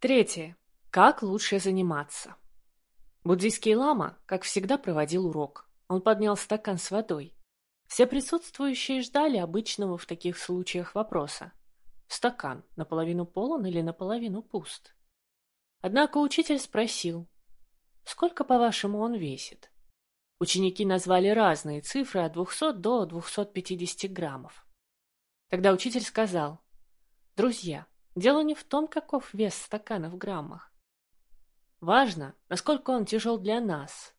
Третье. Как лучше заниматься? Буддийский лама, как всегда, проводил урок. Он поднял стакан с водой. Все присутствующие ждали обычного в таких случаях вопроса. Стакан наполовину полон или наполовину пуст? Однако учитель спросил, сколько, по-вашему, он весит? Ученики назвали разные цифры от 200 до 250 граммов. Тогда учитель сказал, друзья, дело не в том, каков вес стакана в граммах. Важно, насколько он тяжел для нас.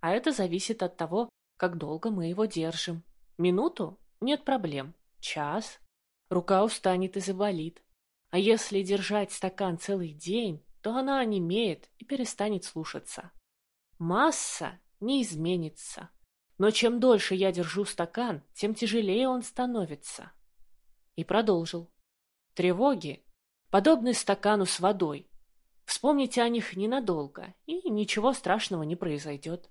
А это зависит от того, как долго мы его держим. Минуту? Нет проблем. Час? Рука устанет и заболит. А если держать стакан целый день, то она онемеет и перестанет слушаться. Масса не изменится. Но чем дольше я держу стакан, тем тяжелее он становится. И продолжил. Тревоги подобны стакану с водой. Вспомните о них ненадолго, и ничего страшного не произойдет.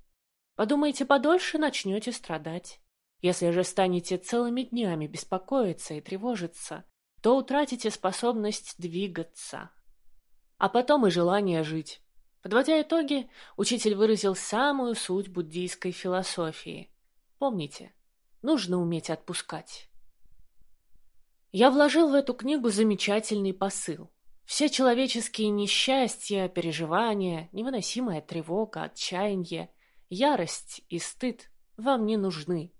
Подумайте подольше, начнете страдать. Если же станете целыми днями беспокоиться и тревожиться, то утратите способность двигаться, а потом и желание жить. Подводя итоги, учитель выразил самую суть буддийской философии. Помните, нужно уметь отпускать. Я вложил в эту книгу замечательный посыл. Все человеческие несчастья, переживания, невыносимая тревога, отчаяние, ярость и стыд вам не нужны.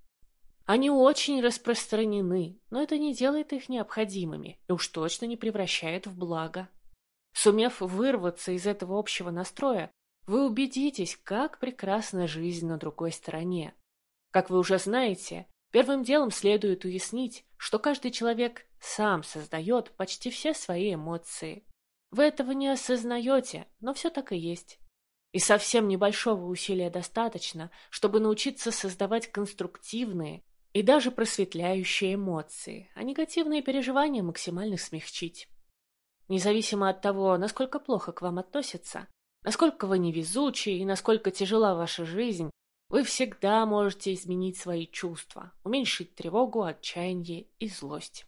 Они очень распространены, но это не делает их необходимыми и уж точно не превращает в благо. Сумев вырваться из этого общего настроя, вы убедитесь, как прекрасна жизнь на другой стороне. Как вы уже знаете, первым делом следует уяснить, что каждый человек сам создает почти все свои эмоции. Вы этого не осознаете, но все так и есть. И совсем небольшого усилия достаточно, чтобы научиться создавать конструктивные и даже просветляющие эмоции, а негативные переживания максимально смягчить. Независимо от того, насколько плохо к вам относятся, насколько вы невезучи и насколько тяжела ваша жизнь, вы всегда можете изменить свои чувства, уменьшить тревогу, отчаяние и злость.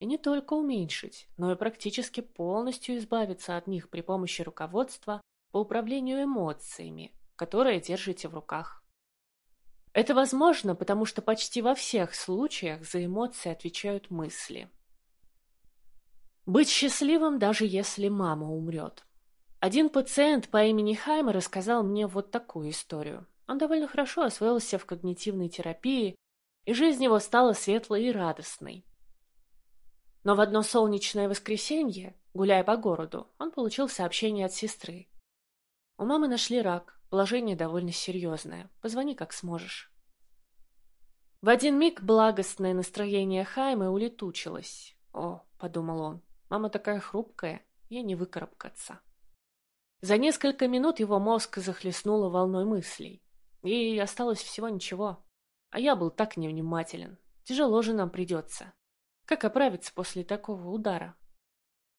И не только уменьшить, но и практически полностью избавиться от них при помощи руководства по управлению эмоциями, которые держите в руках. Это возможно, потому что почти во всех случаях за эмоции отвечают мысли. Быть счастливым, даже если мама умрет. Один пациент по имени Хайма рассказал мне вот такую историю. Он довольно хорошо освоился в когнитивной терапии, и жизнь его стала светлой и радостной. Но в одно солнечное воскресенье, гуляя по городу, он получил сообщение от сестры. У мамы нашли рак, положение довольно серьезное. Позвони, как сможешь. В один миг благостное настроение Хаймы улетучилось. «О», — подумал он, Мама такая хрупкая, ей не выкарабкаться. За несколько минут его мозг захлестнуло волной мыслей. И осталось всего ничего. А я был так невнимателен. Тяжело же нам придется. Как оправиться после такого удара?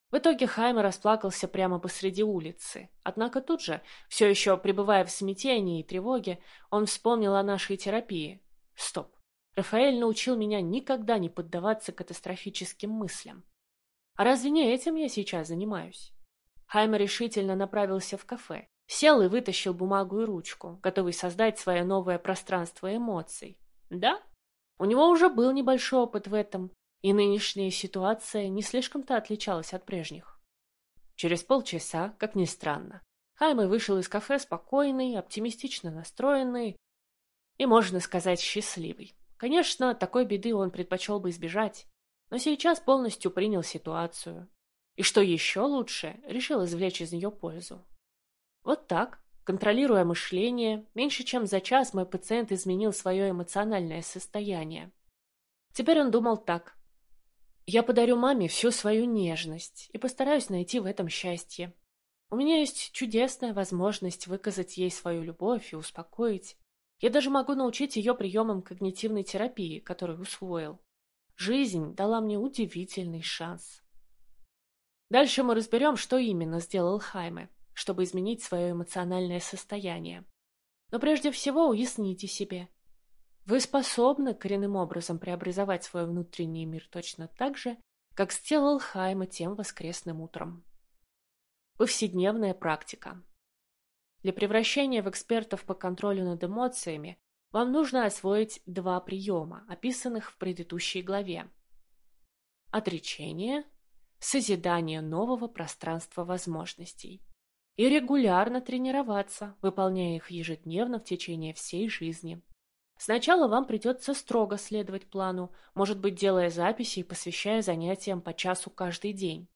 В итоге Хайме расплакался прямо посреди улицы. Однако тут же, все еще пребывая в смятении и тревоге, он вспомнил о нашей терапии. Стоп. Рафаэль научил меня никогда не поддаваться катастрофическим мыслям. А разве не этим я сейчас занимаюсь? Хайм решительно направился в кафе. Сел и вытащил бумагу и ручку, готовый создать свое новое пространство эмоций. Да, у него уже был небольшой опыт в этом, и нынешняя ситуация не слишком-то отличалась от прежних. Через полчаса, как ни странно, Хайме вышел из кафе спокойный, оптимистично настроенный и, можно сказать, счастливый. Конечно, такой беды он предпочел бы избежать, но сейчас полностью принял ситуацию. И что еще лучше, решил извлечь из нее пользу. Вот так, контролируя мышление, меньше чем за час мой пациент изменил свое эмоциональное состояние. Теперь он думал так. Я подарю маме всю свою нежность и постараюсь найти в этом счастье. У меня есть чудесная возможность выказать ей свою любовь и успокоить. Я даже могу научить ее приемам когнитивной терапии, которую усвоил. Жизнь дала мне удивительный шанс. Дальше мы разберем, что именно сделал Хайме, чтобы изменить свое эмоциональное состояние. Но прежде всего уясните себе. Вы способны коренным образом преобразовать свой внутренний мир точно так же, как сделал Хайме тем воскресным утром. Повседневная практика. Для превращения в экспертов по контролю над эмоциями вам нужно освоить два приема, описанных в предыдущей главе. Отречение, созидание нового пространства возможностей. И регулярно тренироваться, выполняя их ежедневно в течение всей жизни. Сначала вам придется строго следовать плану, может быть, делая записи и посвящая занятиям по часу каждый день.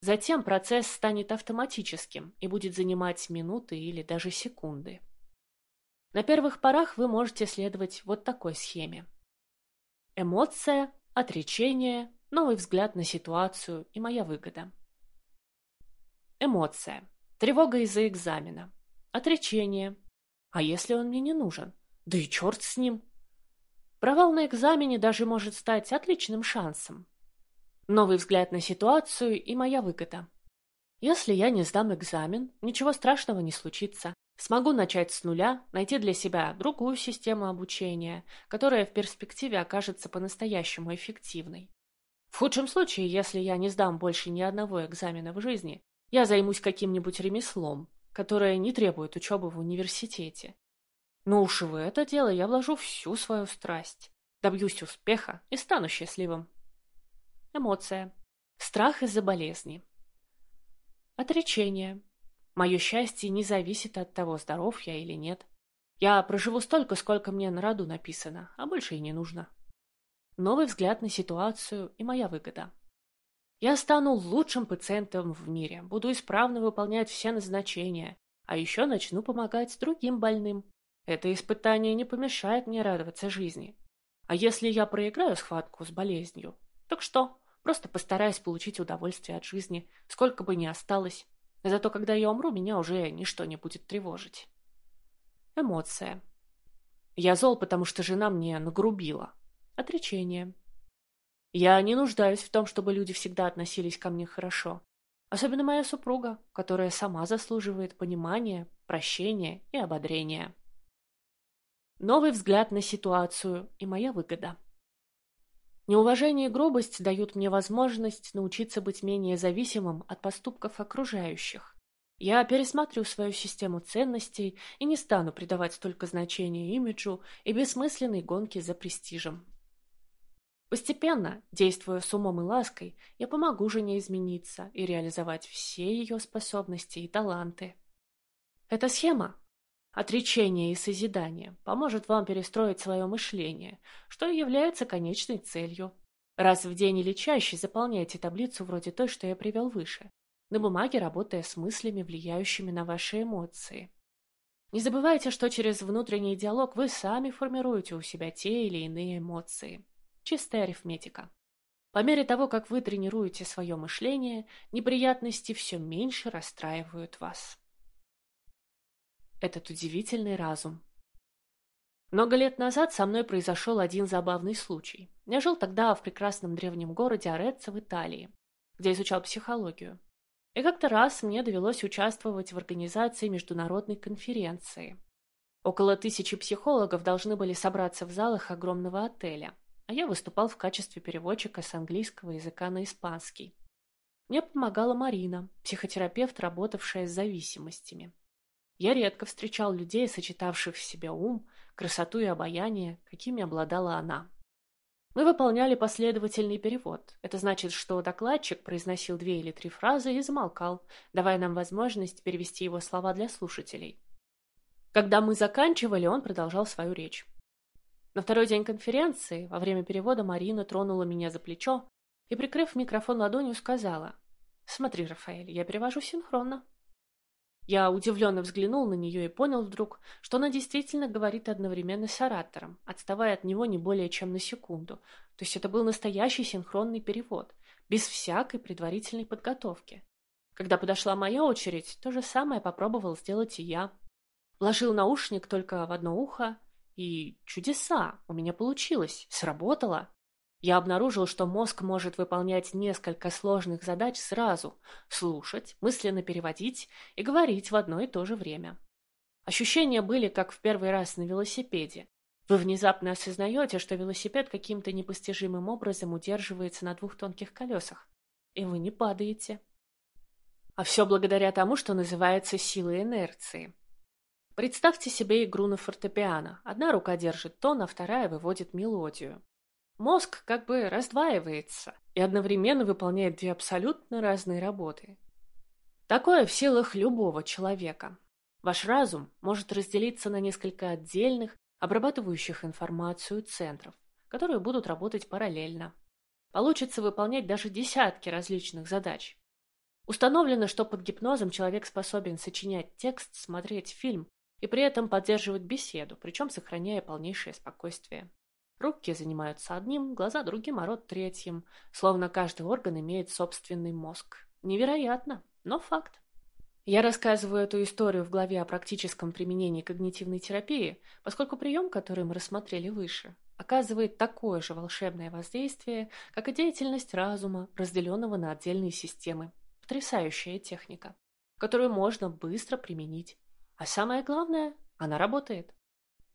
Затем процесс станет автоматическим и будет занимать минуты или даже секунды. На первых порах вы можете следовать вот такой схеме. Эмоция, отречение, новый взгляд на ситуацию и моя выгода. Эмоция. Тревога из-за экзамена. Отречение. А если он мне не нужен? Да и черт с ним. Провал на экзамене даже может стать отличным шансом. Новый взгляд на ситуацию и моя выгода. Если я не сдам экзамен, ничего страшного не случится. Смогу начать с нуля, найти для себя другую систему обучения, которая в перспективе окажется по-настоящему эффективной. В худшем случае, если я не сдам больше ни одного экзамена в жизни, я займусь каким-нибудь ремеслом, которое не требует учебы в университете. Но уж в это дело я вложу всю свою страсть, добьюсь успеха и стану счастливым. Эмоция. Страх из-за болезни. Отречение. Мое счастье не зависит от того, здоров я или нет. Я проживу столько, сколько мне на роду написано, а больше и не нужно. Новый взгляд на ситуацию и моя выгода. Я стану лучшим пациентом в мире, буду исправно выполнять все назначения, а еще начну помогать другим больным. Это испытание не помешает мне радоваться жизни. А если я проиграю схватку с болезнью, так что? Просто постараюсь получить удовольствие от жизни, сколько бы ни осталось. Зато когда я умру, меня уже ничто не будет тревожить. Эмоция. Я зол, потому что жена мне нагрубила. Отречение. Я не нуждаюсь в том, чтобы люди всегда относились ко мне хорошо. Особенно моя супруга, которая сама заслуживает понимания, прощения и ободрения. Новый взгляд на ситуацию и моя выгода. Неуважение и грубость дают мне возможность научиться быть менее зависимым от поступков окружающих. Я пересмотрю свою систему ценностей и не стану придавать столько значения имиджу и бессмысленной гонке за престижем. Постепенно, действуя с умом и лаской, я помогу жене измениться и реализовать все ее способности и таланты. Эта схема Отречение и созидание поможет вам перестроить свое мышление, что и является конечной целью. Раз в день или чаще заполняйте таблицу вроде той, что я привел выше, на бумаге работая с мыслями, влияющими на ваши эмоции. Не забывайте, что через внутренний диалог вы сами формируете у себя те или иные эмоции. Чистая арифметика. По мере того, как вы тренируете свое мышление, неприятности все меньше расстраивают вас этот удивительный разум. Много лет назад со мной произошел один забавный случай. Я жил тогда в прекрасном древнем городе Ореццо в Италии, где изучал психологию. И как-то раз мне довелось участвовать в организации международной конференции. Около тысячи психологов должны были собраться в залах огромного отеля, а я выступал в качестве переводчика с английского языка на испанский. Мне помогала Марина, психотерапевт, работавшая с зависимостями. Я редко встречал людей, сочетавших в себе ум, красоту и обаяние, какими обладала она. Мы выполняли последовательный перевод. Это значит, что докладчик произносил две или три фразы и замолкал, давая нам возможность перевести его слова для слушателей. Когда мы заканчивали, он продолжал свою речь. На второй день конференции, во время перевода, Марина тронула меня за плечо и, прикрыв микрофон ладонью, сказала «Смотри, Рафаэль, я перевожу синхронно». Я удивленно взглянул на нее и понял вдруг, что она действительно говорит одновременно с оратором, отставая от него не более чем на секунду. То есть это был настоящий синхронный перевод, без всякой предварительной подготовки. Когда подошла моя очередь, то же самое попробовал сделать и я. Вложил наушник только в одно ухо, и чудеса, у меня получилось, сработало. Я обнаружил, что мозг может выполнять несколько сложных задач сразу – слушать, мысленно переводить и говорить в одно и то же время. Ощущения были, как в первый раз на велосипеде. Вы внезапно осознаете, что велосипед каким-то непостижимым образом удерживается на двух тонких колесах, и вы не падаете. А все благодаря тому, что называется силой инерции. Представьте себе игру на фортепиано. Одна рука держит тон, а вторая выводит мелодию. Мозг как бы раздваивается и одновременно выполняет две абсолютно разные работы. Такое в силах любого человека. Ваш разум может разделиться на несколько отдельных, обрабатывающих информацию центров, которые будут работать параллельно. Получится выполнять даже десятки различных задач. Установлено, что под гипнозом человек способен сочинять текст, смотреть фильм и при этом поддерживать беседу, причем сохраняя полнейшее спокойствие. Руки занимаются одним, глаза другим, а рот третьим, словно каждый орган имеет собственный мозг. Невероятно, но факт. Я рассказываю эту историю в главе о практическом применении когнитивной терапии, поскольку прием, который мы рассмотрели выше, оказывает такое же волшебное воздействие, как и деятельность разума, разделенного на отдельные системы. Потрясающая техника, которую можно быстро применить. А самое главное, она работает.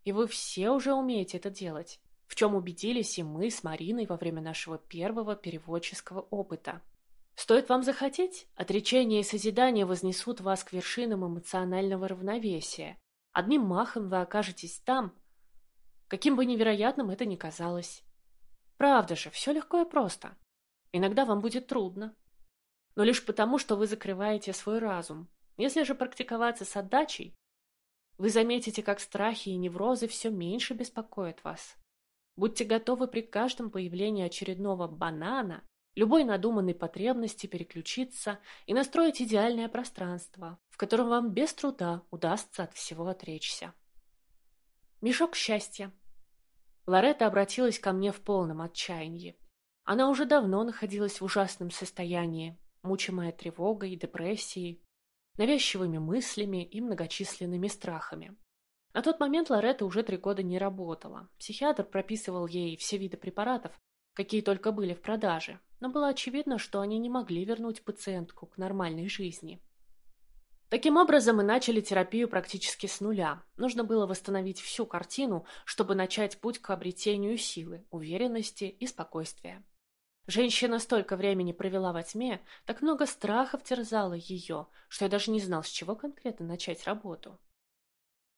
И вы все уже умеете это делать, в чем убедились и мы с Мариной во время нашего первого переводческого опыта. Стоит вам захотеть, отречение и созидание вознесут вас к вершинам эмоционального равновесия. Одним махом вы окажетесь там, каким бы невероятным это ни казалось. Правда же, все легко и просто. Иногда вам будет трудно. Но лишь потому, что вы закрываете свой разум. Если же практиковаться с отдачей, вы заметите, как страхи и неврозы все меньше беспокоят вас. Будьте готовы при каждом появлении очередного банана любой надуманной потребности переключиться и настроить идеальное пространство, в котором вам без труда удастся от всего отречься. Мешок счастья. Лоретта обратилась ко мне в полном отчаянии. Она уже давно находилась в ужасном состоянии, мучимая тревогой депрессией, навязчивыми мыслями и многочисленными страхами. На тот момент Лоретта уже три года не работала. Психиатр прописывал ей все виды препаратов, какие только были в продаже, но было очевидно, что они не могли вернуть пациентку к нормальной жизни. Таким образом, мы начали терапию практически с нуля. Нужно было восстановить всю картину, чтобы начать путь к обретению силы, уверенности и спокойствия. Женщина столько времени провела во тьме, так много страхов терзало ее, что я даже не знал, с чего конкретно начать работу.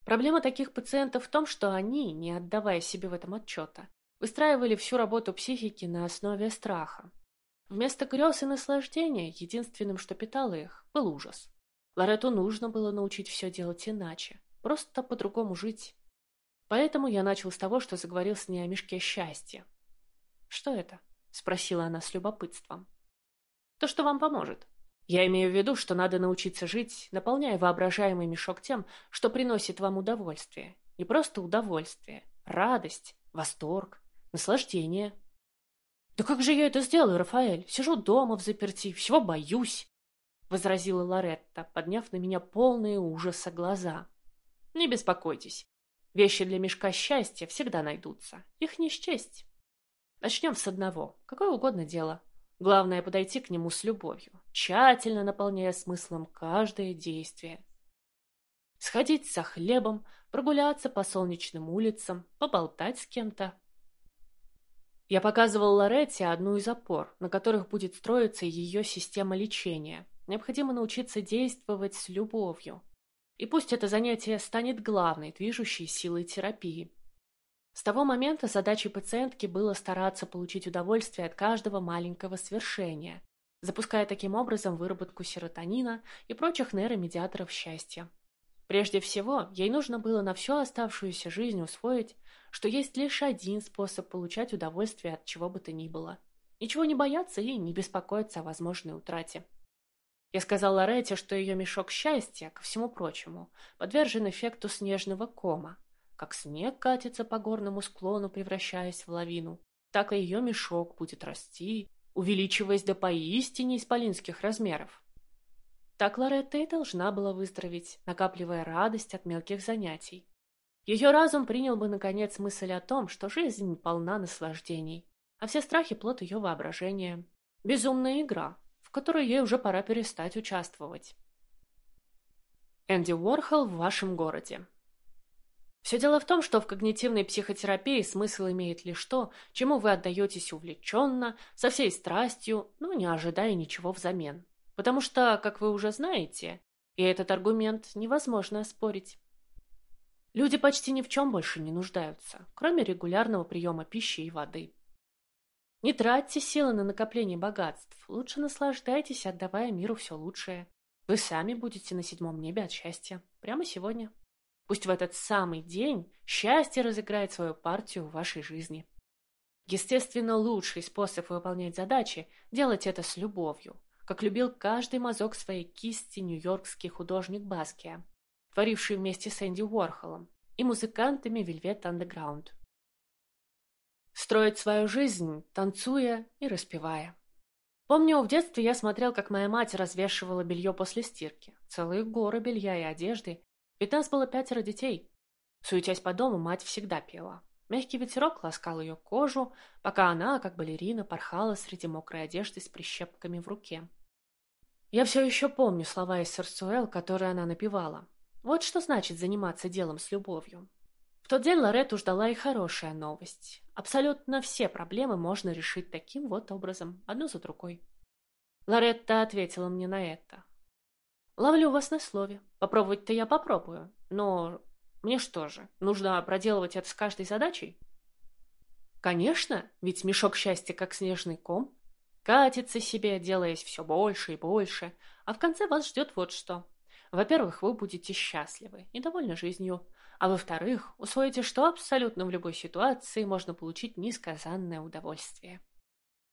Проблема таких пациентов в том, что они, не отдавая себе в этом отчета, выстраивали всю работу психики на основе страха. Вместо грез и наслаждения единственным, что питало их, был ужас. Лорету нужно было научить все делать иначе, просто по-другому жить. Поэтому я начал с того, что заговорил с ней о мешке счастья. «Что это?» — спросила она с любопытством. «То, что вам поможет. Я имею в виду, что надо научиться жить, наполняя воображаемый мешок тем, что приносит вам удовольствие. Не просто удовольствие, радость, восторг, наслаждение, «Да как же я это сделаю, Рафаэль? Сижу дома в заперти, всего боюсь!» — возразила Лоретта, подняв на меня полные ужаса глаза. «Не беспокойтесь. Вещи для мешка счастья всегда найдутся. Их не счесть. Начнем с одного. Какое угодно дело. Главное — подойти к нему с любовью, тщательно наполняя смыслом каждое действие. Сходить за хлебом, прогуляться по солнечным улицам, поболтать с кем-то, я показывал Лоретте одну из опор, на которых будет строиться ее система лечения. Необходимо научиться действовать с любовью. И пусть это занятие станет главной движущей силой терапии. С того момента задачей пациентки было стараться получить удовольствие от каждого маленького свершения, запуская таким образом выработку серотонина и прочих нейромедиаторов счастья. Прежде всего, ей нужно было на всю оставшуюся жизнь усвоить, что есть лишь один способ получать удовольствие от чего бы то ни было. Ничего не бояться и не беспокоиться о возможной утрате. Я сказала Ретте, что ее мешок счастья, ко всему прочему, подвержен эффекту снежного кома. Как снег катится по горному склону, превращаясь в лавину, так и ее мешок будет расти, увеличиваясь до поистине исполинских размеров. Так Лоретта и должна была выздороветь, накапливая радость от мелких занятий. Ее разум принял бы, наконец, мысль о том, что жизнь полна наслаждений, а все страхи — плод ее воображения. Безумная игра, в которой ей уже пора перестать участвовать. Энди Уорхол в вашем городе. Все дело в том, что в когнитивной психотерапии смысл имеет лишь то, чему вы отдаетесь увлеченно, со всей страстью, но не ожидая ничего взамен. Потому что, как вы уже знаете, и этот аргумент невозможно оспорить. Люди почти ни в чем больше не нуждаются, кроме регулярного приема пищи и воды. Не тратьте силы на накопление богатств, лучше наслаждайтесь, отдавая миру все лучшее. Вы сами будете на седьмом небе от счастья. Прямо сегодня. Пусть в этот самый день счастье разыграет свою партию в вашей жизни. Естественно, лучший способ выполнять задачи – делать это с любовью, как любил каждый мазок своей кисти нью-йоркский художник Баския, творивший вместе с Энди Уорхолом и музыкантами Velvet Underground. Строить свою жизнь, танцуя и распевая. Помню, в детстве я смотрел, как моя мать развешивала белье после стирки. Целые горы белья и одежды. Ведь нас было пятеро детей. Суетясь по дому, мать всегда пела. Мягкий ветерок ласкал ее кожу, пока она, как балерина, порхала среди мокрой одежды с прищепками в руке. Я все еще помню слова из Серсуэл, которые она напевала. Вот что значит заниматься делом с любовью. В тот день Лоретту ждала и хорошая новость. Абсолютно все проблемы можно решить таким вот образом, одну за другой. Лоретта ответила мне на это. «Ловлю вас на слове. Попробовать-то я попробую. Но мне что же, нужно проделывать это с каждой задачей?» «Конечно, ведь мешок счастья, как снежный ком, катится себе, делаясь все больше и больше, а в конце вас ждет вот что. Во-первых, вы будете счастливы и довольны жизнью, а во-вторых, усвоите, что абсолютно в любой ситуации можно получить несказанное удовольствие.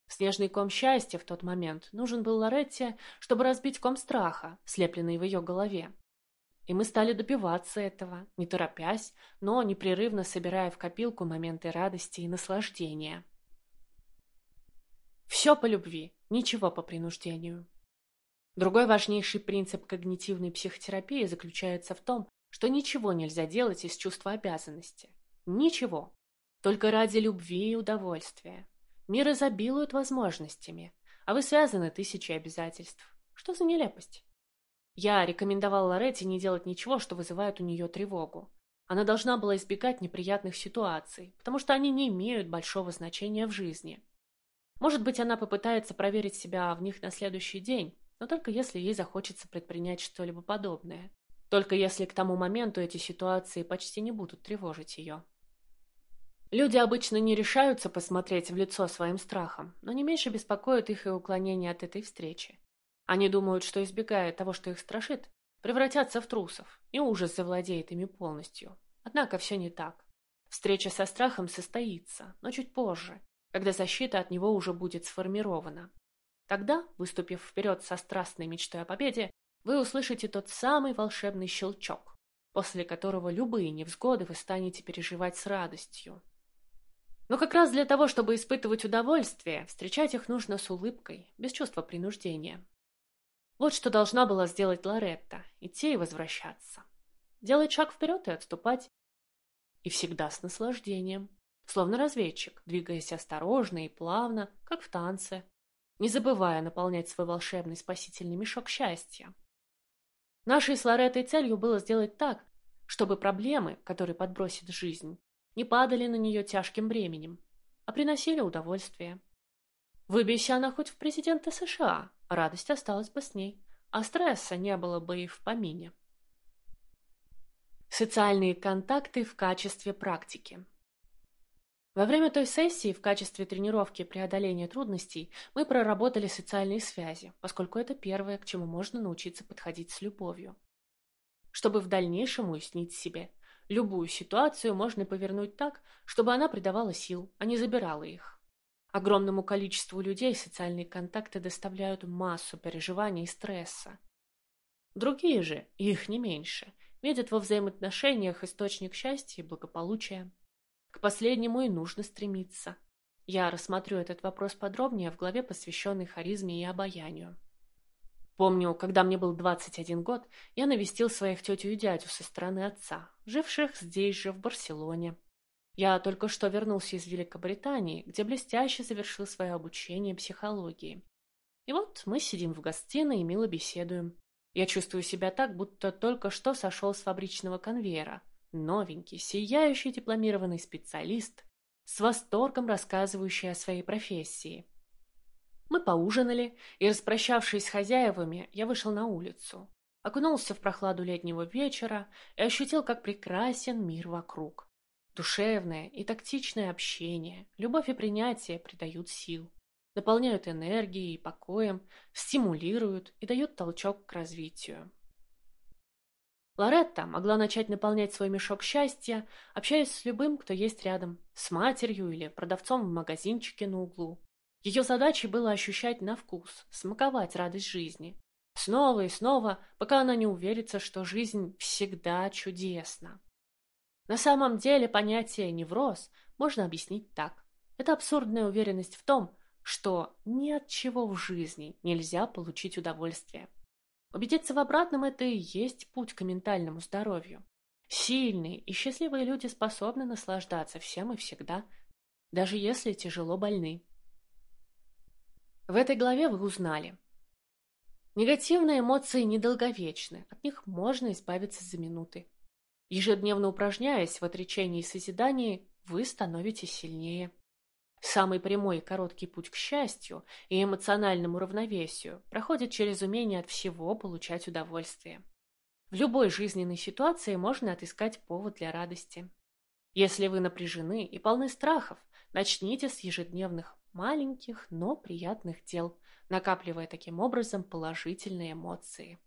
Снежный ком счастья в тот момент нужен был Лоретте, чтобы разбить ком страха, слепленный в ее голове. И мы стали добиваться этого, не торопясь, но непрерывно собирая в копилку моменты радости и наслаждения. Все по любви, ничего по принуждению. Другой важнейший принцип когнитивной психотерапии заключается в том, что ничего нельзя делать из чувства обязанности. Ничего. Только ради любви и удовольствия. Мир изобилует возможностями, а вы связаны тысячей обязательств. Что за нелепость? Я рекомендовал Лоретте не делать ничего, что вызывает у нее тревогу. Она должна была избегать неприятных ситуаций, потому что они не имеют большого значения в жизни. Может быть, она попытается проверить себя в них на следующий день, но только если ей захочется предпринять что-либо подобное. Только если к тому моменту эти ситуации почти не будут тревожить ее. Люди обычно не решаются посмотреть в лицо своим страхам, но не меньше беспокоит их и уклонение от этой встречи. Они думают, что избегая того, что их страшит, превратятся в трусов, и ужас завладеет ими полностью. Однако все не так. Встреча со страхом состоится, но чуть позже, когда защита от него уже будет сформирована. Тогда, выступив вперед со страстной мечтой о победе, вы услышите тот самый волшебный щелчок, после которого любые невзгоды вы станете переживать с радостью. Но как раз для того, чтобы испытывать удовольствие, встречать их нужно с улыбкой, без чувства принуждения. Вот что должна была сделать Лоретта – идти и возвращаться. Делать шаг вперед и отступать. И всегда с наслаждением, словно разведчик, двигаясь осторожно и плавно, как в танце, не забывая наполнять свой волшебный спасительный мешок счастья. Нашей с Лореттой целью было сделать так, чтобы проблемы, которые подбросит жизнь, не падали на нее тяжким бременем, а приносили удовольствие. Выбейся она хоть в президенты США, радость осталась бы с ней, а стресса не было бы и в помине. Социальные контакты в качестве практики во время той сессии в качестве тренировки преодоления трудностей мы проработали социальные связи, поскольку это первое, к чему можно научиться подходить с любовью. Чтобы в дальнейшем уяснить себе, любую ситуацию можно повернуть так, чтобы она придавала сил, а не забирала их. Огромному количеству людей социальные контакты доставляют массу переживаний и стресса. Другие же, их не меньше, видят во взаимоотношениях источник счастья и благополучия. К последнему и нужно стремиться. Я рассмотрю этот вопрос подробнее в главе, посвященной харизме и обаянию. Помню, когда мне был 21 год, я навестил своих тетю и дядю со стороны отца, живших здесь же, в Барселоне. Я только что вернулся из Великобритании, где блестяще завершил свое обучение психологии. И вот мы сидим в гостиной и мило беседуем. Я чувствую себя так, будто только что сошел с фабричного конвейера – Новенький, сияющий дипломированный специалист, с восторгом рассказывающий о своей профессии. Мы поужинали, и, распрощавшись с хозяевами, я вышел на улицу. Окунулся в прохладу летнего вечера и ощутил, как прекрасен мир вокруг. Душевное и тактичное общение, любовь и принятие придают сил, наполняют энергией и покоем, стимулируют и дают толчок к развитию. Лоретта могла начать наполнять свой мешок счастья, общаясь с любым, кто есть рядом, с матерью или продавцом в магазинчике на углу. Ее задачей было ощущать на вкус, смаковать радость жизни. Снова и снова, пока она не уверится, что жизнь всегда чудесна. На самом деле понятие «невроз» можно объяснить так. Это абсурдная уверенность в том, что ни от чего в жизни нельзя получить удовольствие. Убедиться в обратном – это и есть путь к ментальному здоровью. Сильные и счастливые люди способны наслаждаться всем и всегда, даже если тяжело больны. В этой главе вы узнали. Негативные эмоции недолговечны, от них можно избавиться за минуты. Ежедневно упражняясь в отречении и созидании, вы становитесь сильнее. Самый прямой и короткий путь к счастью и эмоциональному равновесию проходит через умение от всего получать удовольствие. В любой жизненной ситуации можно отыскать повод для радости. Если вы напряжены и полны страхов, начните с ежедневных маленьких, но приятных дел, накапливая таким образом положительные эмоции.